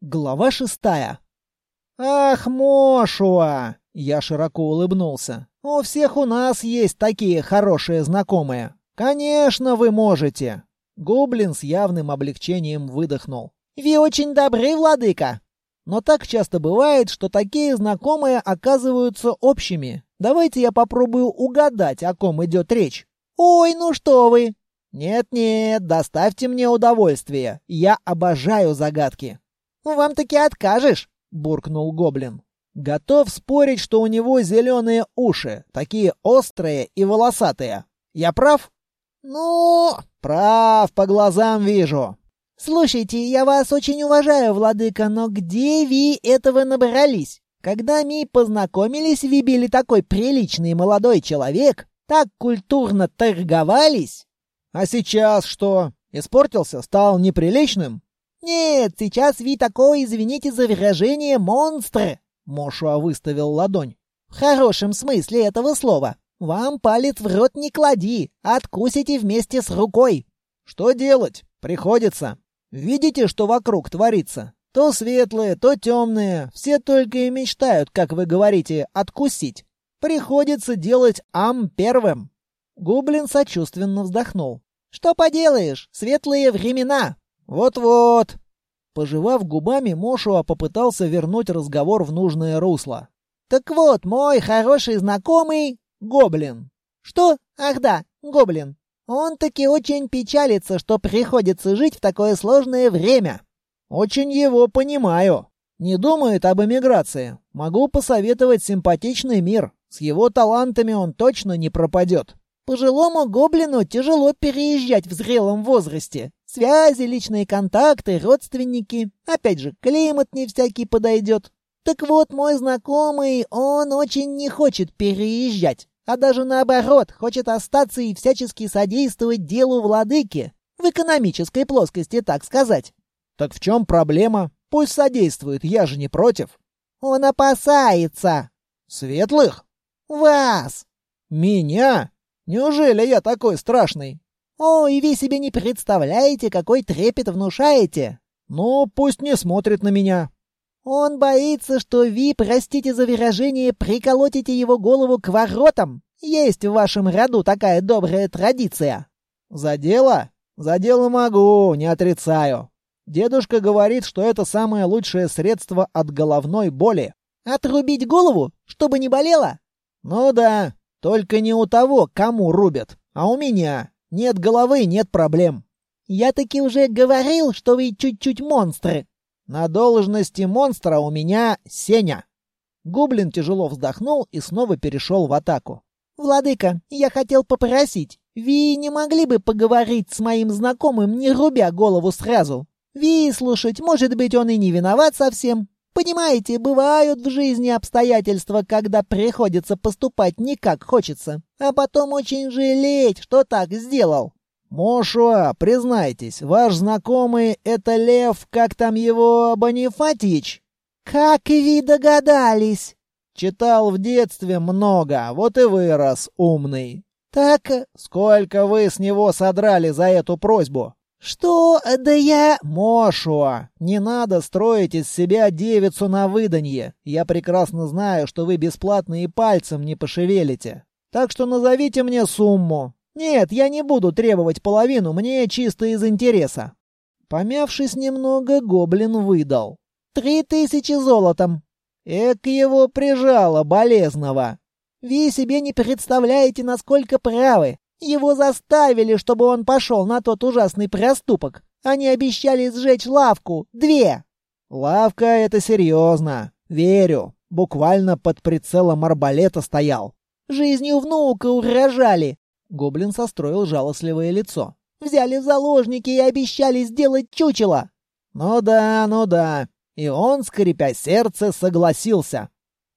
Глава шестая. «Ах, Мошуа!» — я широко улыбнулся. «У всех у нас есть такие хорошие знакомые. Конечно, вы можете!» Гоблин с явным облегчением выдохнул. «Ви очень добры, владыка!» Но так часто бывает, что такие знакомые оказываются общими. Давайте я попробую угадать, о ком идет речь. «Ой, ну что вы!» «Нет-нет, доставьте мне удовольствие. Я обожаю загадки». «Ну, вам таки откажешь», — буркнул гоблин. «Готов спорить, что у него зеленые уши, такие острые и волосатые. Я прав?» «Ну...» «Прав, по глазам вижу». «Слушайте, я вас очень уважаю, владыка, но где вы этого набрались? Когда мы познакомились, вы были такой приличный молодой человек, так культурно торговались». «А сейчас что? Испортился? Стал неприличным?» «Нет, сейчас ви такой, извините за выражение, монстр!» Мошуа выставил ладонь. «В хорошем смысле этого слова. Вам палец в рот не клади, откусите вместе с рукой». «Что делать? Приходится. Видите, что вокруг творится? То светлые, то темные. Все только и мечтают, как вы говорите, откусить. Приходится делать ам первым». Гоблин сочувственно вздохнул. «Что поделаешь, светлые времена. «Вот-вот!» Пожевав губами, Мошуа попытался вернуть разговор в нужное русло. «Так вот, мой хороший знакомый — Гоблин». «Что? Ах да, Гоблин. Он таки очень печалится, что приходится жить в такое сложное время». «Очень его понимаю. Не думает об эмиграции. Могу посоветовать симпатичный мир. С его талантами он точно не пропадет». Пожилому гоблину тяжело переезжать в зрелом возрасте. Связи, личные контакты, родственники. Опять же, климат не всякий подойдет. Так вот, мой знакомый, он очень не хочет переезжать, а даже наоборот, хочет остаться и всячески содействовать делу владыки. В экономической плоскости, так сказать. Так в чем проблема? Пусть содействует, я же не против. Он опасается. Светлых? Вас. Меня? Неужели я такой страшный? О, и вы себе не представляете, какой трепет внушаете. Ну, пусть не смотрит на меня. Он боится, что вы, простите за выражение, приколотите его голову к воротам. Есть в вашем роду такая добрая традиция. За дело? За дело могу, не отрицаю. Дедушка говорит, что это самое лучшее средство от головной боли. Отрубить голову, чтобы не болело? Ну да, только не у того, кому рубят, а у меня. Нет головы, нет проблем. Я таки уже говорил, что вы чуть-чуть монстры. На должности монстра у меня Сеня. Гоблин тяжело вздохнул и снова перешел в атаку. «Владыка, я хотел попросить, вы не могли бы поговорить с моим знакомым, не рубя голову сразу? Выслушать, может быть, он и не виноват совсем, Понимаете, бывают в жизни обстоятельства, когда приходится поступать не как хочется, а потом очень жалеть, что так сделал. Мошуа, признайтесь, ваш знакомый — это Лев, как там его, Бонифатич? Как вы догадались? Читал в детстве много, вот и вырос умный. Так... Сколько вы с него содрали за эту просьбу? «Что? Да я...» «Мошуа, не надо строить из себя девицу на выданье. Я прекрасно знаю, что вы бесплатно и пальцем не пошевелите. Так что назовите мне сумму. Нет, я не буду требовать половину, мне чисто из интереса». Помявшись немного, гоблин выдал. «Три тысячи золотом». Эк его прижало, болезного. «Вы себе не представляете, насколько правы. Его заставили, чтобы он пошел на тот ужасный проступок. Они обещали сжечь лавку. Две. Лавка — это серьезно. Верю. Буквально под прицелом арбалета стоял. Жизнью внука угрожали. Гоблин состроил жалостливое лицо. Взяли в заложники и обещали сделать чучело. Ну да, ну да. И он, скрипя сердце, согласился.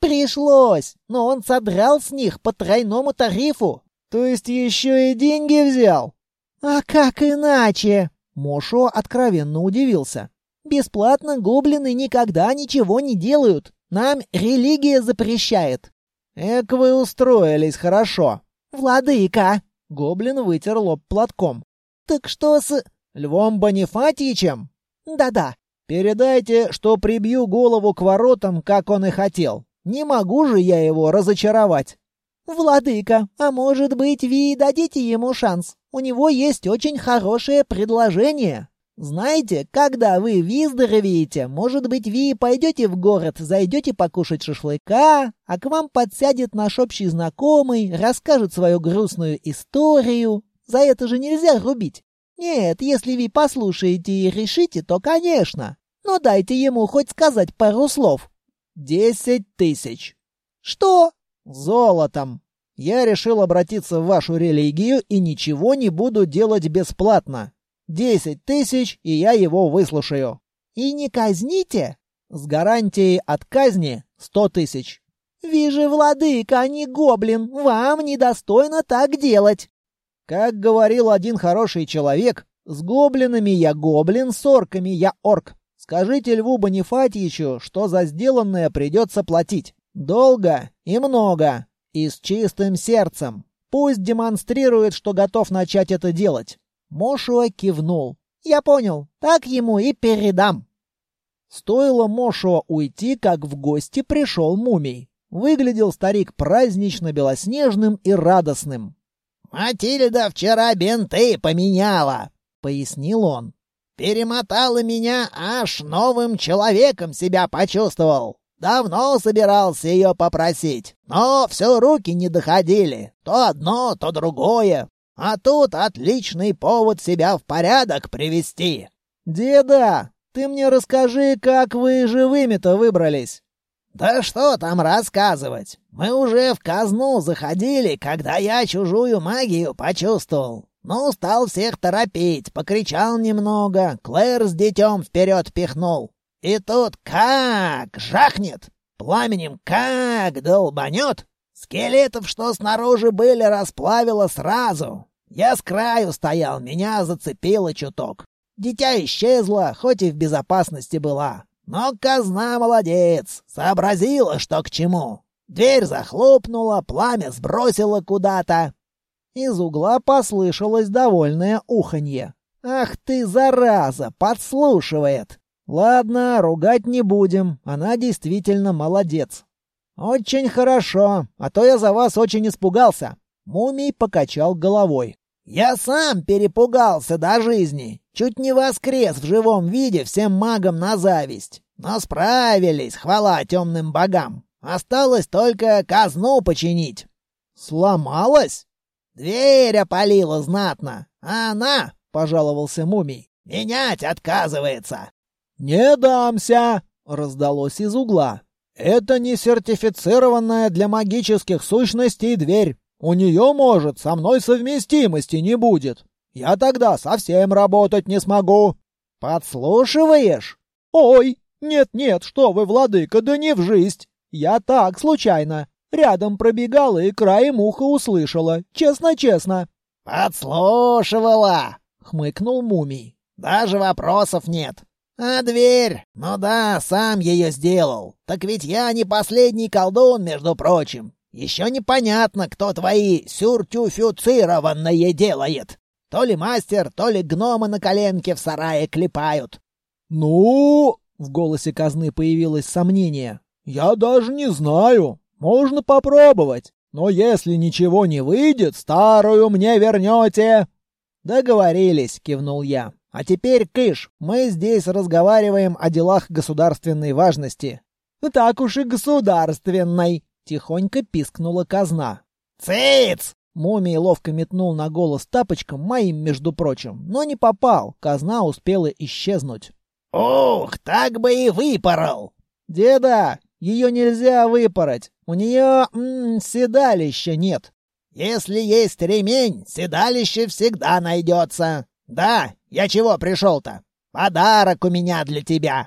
Пришлось, но он содрал с них по тройному тарифу. То есть еще и деньги взял? А как иначе? Мошо откровенно удивился. Бесплатно гоблины никогда ничего не делают. Нам религия запрещает. Эк вы устроились хорошо. Владыка. Гоблин вытер лоб платком. Так что с... Львом Бонифатичем? Да-да. Передайте, что прибью голову к воротам, как он и хотел. Не могу же я его разочаровать. Владыка, а может быть, вы дадите ему шанс? У него есть очень хорошее предложение. Знаете, когда вы выздоровеете, может быть, вы пойдете в город, зайдете покушать шашлыка, а к вам подсядет наш общий знакомый, расскажет свою грустную историю. За это же нельзя рубить. Нет, если вы послушаете и решите, то конечно. Но дайте ему хоть сказать пару слов. Десять тысяч. Что? Золотом. Я решил обратиться в вашу религию и ничего не буду делать бесплатно. Десять тысяч, и я его выслушаю. И не казните? С гарантией от казни сто тысяч. Вижу, владыка, а не гоблин. Вам недостойно так делать. Как говорил один хороший человек, с гоблинами я гоблин, с орками я орк. Скажите Льву Бонифатьевичу, что за сделанное придется платить. Долго и много. И с чистым сердцем. Пусть демонстрирует, что готов начать это делать. Мошуа кивнул. «Я понял. Так ему и передам». Стоило Мошуа уйти, как в гости пришел мумий. Выглядел старик празднично белоснежным и радостным. «Матильда вчера бинты поменяла», — пояснил он. «Перемотала меня, аж новым человеком себя почувствовал. Давно собирался ее попросить, но все руки не доходили. То одно, то другое. А тут отличный повод себя в порядок привести. Деда, ты мне расскажи, как вы живыми-то выбрались. «Да что там рассказывать? Мы уже в казну заходили, когда я чужую магию почувствовал. Ну, стал всех торопить, покричал немного, Клэр с детем вперед пихнул. И тут как жахнет, пламенем как долбанет. Скелетов, что снаружи были, расплавило сразу. Я с краю стоял, меня зацепило чуток. Дитя исчезло, хоть и в безопасности была. Но казна молодец, сообразила, что к чему. Дверь захлопнула, пламя сбросило куда-то. Из угла послышалось довольное уханье. «Ах ты, зараза, подслушивает!» «Ладно, ругать не будем, она действительно молодец». «Очень хорошо, а то я за вас очень испугался». Мумий покачал головой. «Я сам перепугался до жизни. Чуть не воскрес в живом виде всем магам на зависть. Но справились, хвала темным богам. Осталось только казну починить. Сломалась? Дверь опалила знатно. А она, — пожаловался мумий, — менять отказывается. «Не дамся!» — раздалось из угла. «Это не сертифицированная для магических сущностей дверь. У нее, может, со мной совместимости не будет. Я тогда совсем работать не смогу. Подслушиваешь? Ой, нет-нет, что вы, владыка, да не в жизнь. Я так, случайно. Рядом пробегала и краем уха услышала. Честно-честно. Подслушивала, хмыкнул мумий. Даже вопросов нет. А дверь? Ну да, сам ее сделал. Так ведь я не последний колдун, между прочим. Еще непонятно, кто твои сюртюфюцированные делает. То ли мастер, то ли гномы на коленке в сарае клепают. «Ну...» — в голосе казны появилось сомнение. «Я даже не знаю. Можно попробовать. Но если ничего не выйдет, старую мне вернете». «Договорились», — кивнул я. «А теперь, Кыш, мы здесь разговариваем о делах государственной важности». «Так уж и государственной», — тихонько пискнула казна. «Цыц!» Мумий ловко метнул на голос тапочком, моим, между прочим, но не попал, казна успела исчезнуть. «Ух, так бы и выпорол!» «Деда, ее нельзя выпороть, у нее м -м, седалища нет». «Если есть ремень, седалище всегда найдется. Да, я чего пришел-то? Подарок у меня для тебя!»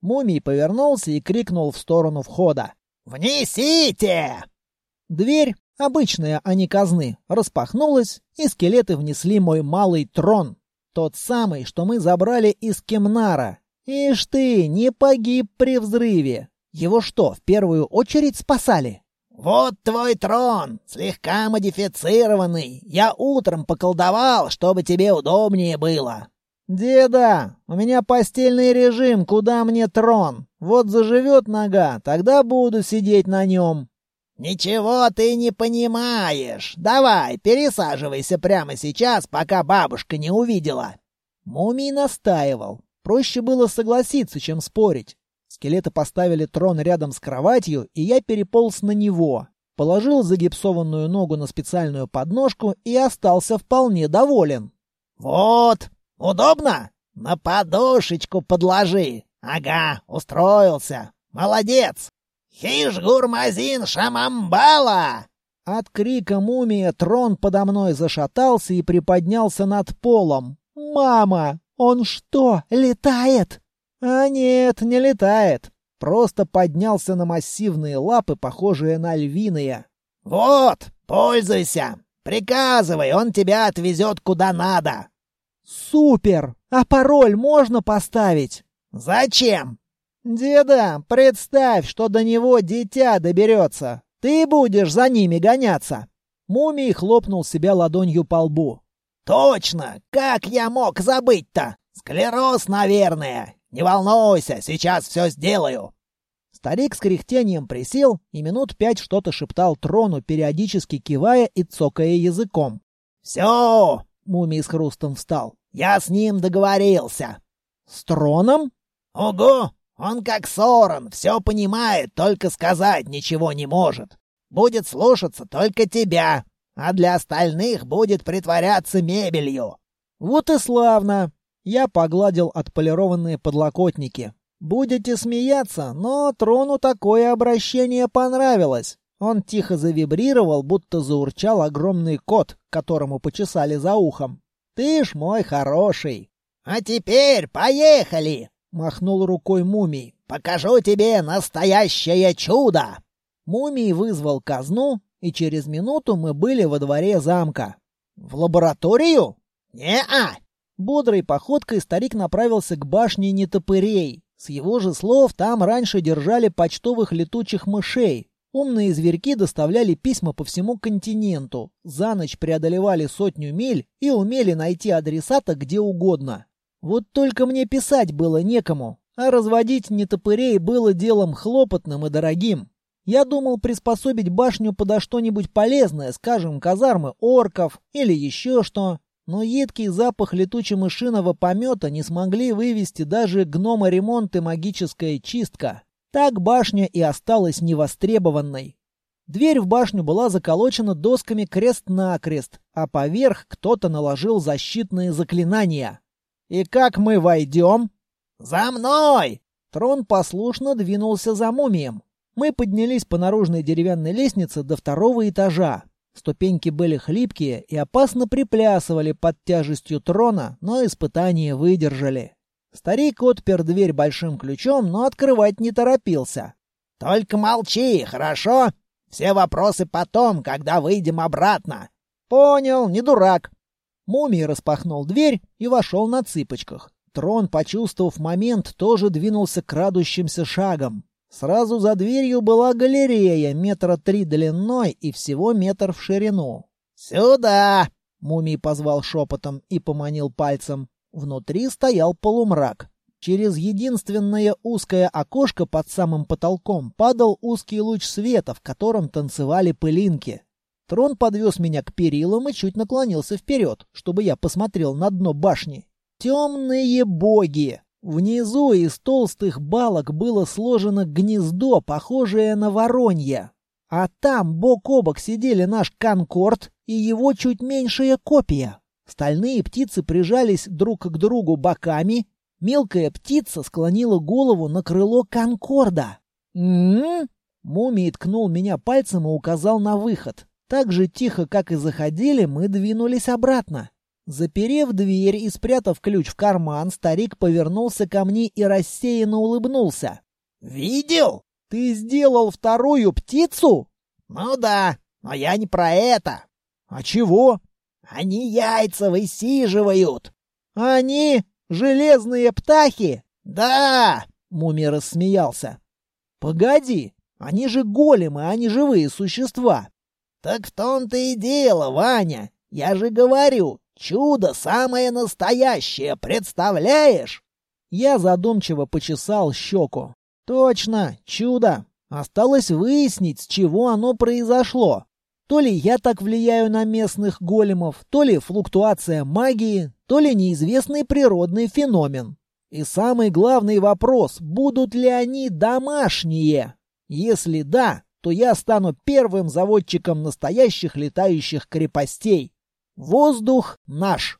Мумий повернулся и крикнул в сторону входа. «Внесите!» Дверь обычная, а не казны, распахнулась, и скелеты внесли мой малый трон. Тот самый, что мы забрали из Кемнара. Ишь ты, не погиб при взрыве. Его что, в первую очередь спасали? «Вот твой трон, слегка модифицированный. Я утром поколдовал, чтобы тебе удобнее было». «Деда, у меня постельный режим, куда мне трон? Вот заживет нога, тогда буду сидеть на нем». «Ничего ты не понимаешь. Давай, пересаживайся прямо сейчас, пока бабушка не увидела». Мумий настаивал. Проще было согласиться, чем спорить. Скелеты поставили трон рядом с кроватью, и я переполз на него. Положил загипсованную ногу на специальную подножку и остался вполне доволен. «Вот, удобно? На подушечку подложи. Ага, устроился. Молодец. Хиш-гурмазин шамамбала!» От крика мумия трон подо мной зашатался и приподнялся над полом. «Мама, он что, летает?» «А нет, не летает просто поднялся на массивные лапы, похожие на львиные. «Вот, пользуйся! Приказывай, он тебя отвезет куда надо!» «Супер! А пароль можно поставить?» «Зачем?» «Деда, представь, что до него дитя доберется. Ты будешь за ними гоняться!» Мумий хлопнул себя ладонью по лбу. «Точно! Как я мог забыть-то? Склероз, наверное. Не волнуйся, сейчас все сделаю. Старик с кряхтением присел и минут пять что-то шептал трону, периодически кивая и цокая языком. «Все!» — мумий с хрустом встал. «Я с ним договорился». «С троном?» «Ого! Он как Сорон, все понимает, только сказать ничего не может. Будет слушаться только тебя, а для остальных будет притворяться мебелью». «Вот и славно!» Я погладил отполированные подлокотники. Будете смеяться, но трону такое обращение понравилось. Он тихо завибрировал, будто заурчал огромный кот, которому почесали за ухом. «Ты ж мой хороший!» «А теперь поехали!» — махнул рукой мумий. «Покажу тебе настоящее чудо!» Мумий вызвал казну, и через минуту мы были во дворе замка. «В лабораторию?» «Не-а!» Бодрой походкой старик направился к башне нетопырей. С его же слов, там раньше держали почтовых летучих мышей. Умные зверьки доставляли письма по всему континенту, за ночь преодолевали сотню миль и умели найти адресата где угодно. Вот только мне писать было некому, а разводить нетопырей было делом хлопотным и дорогим. Я думал приспособить башню подо что-нибудь полезное, скажем, казармы орков или еще что но едкий запах летуче-мышиного помета не смогли вывести даже гнома-ремонт и магическая чистка. Так башня и осталась невостребованной. Дверь в башню была заколочена досками крест-накрест, а поверх кто-то наложил защитные заклинания. «И как мы войдем?» «За мной!» Трон послушно двинулся за мумием. Мы поднялись по наружной деревянной лестнице до второго этажа. Ступеньки были хлипкие и опасно приплясывали под тяжестью трона, но испытания выдержали. Старик отпер дверь большим ключом, но открывать не торопился. «Только молчи, хорошо? Все вопросы потом, когда выйдем обратно». «Понял, не дурак». Мумий распахнул дверь и вошел на цыпочках. Трон, почувствовав момент, тоже двинулся крадущимся шагом. Сразу за дверью была галерея метра три длиной и всего метр в ширину. «Сюда!» — мумий позвал шепотом и поманил пальцем. Внутри стоял полумрак. Через единственное узкое окошко под самым потолком падал узкий луч света, в котором танцевали пылинки. Трон подвез меня к перилам и чуть наклонился вперед, чтобы я посмотрел на дно башни. Темные боги! Внизу из толстых балок было сложено гнездо, похожее на воронье. А там бок о бок сидели наш конкорд и его чуть меньшая копия. Стальные птицы прижались друг к другу боками. Мелкая птица склонила голову на крыло конкорда. «М-м-м?» Мумий ткнул меня пальцем и указал на выход. Так же тихо, как и заходили, мы двинулись обратно. Заперев дверь и спрятав ключ в карман, старик повернулся ко мне и рассеянно улыбнулся. «Видел? Ты сделал вторую птицу?» «Ну да, но я не про это». «А чего?» «Они яйца высиживают». «Они железные птахи?» «Да!» — Муми рассмеялся. «Погоди, они же големы, а не живые существа». «Так в том-то и дело, Ваня. Я же говорю, Чудо самое настоящее, представляешь? Я задумчиво почесал щеку. Точно, чудо. Осталось выяснить, с чего оно произошло. То ли я так влияю на местных големов, то ли флуктуация магии, то ли неизвестный природный феномен. И самый главный вопрос, будут ли они домашние? Если да, то я стану первым заводчиком настоящих летающих крепостей. Воздух наш.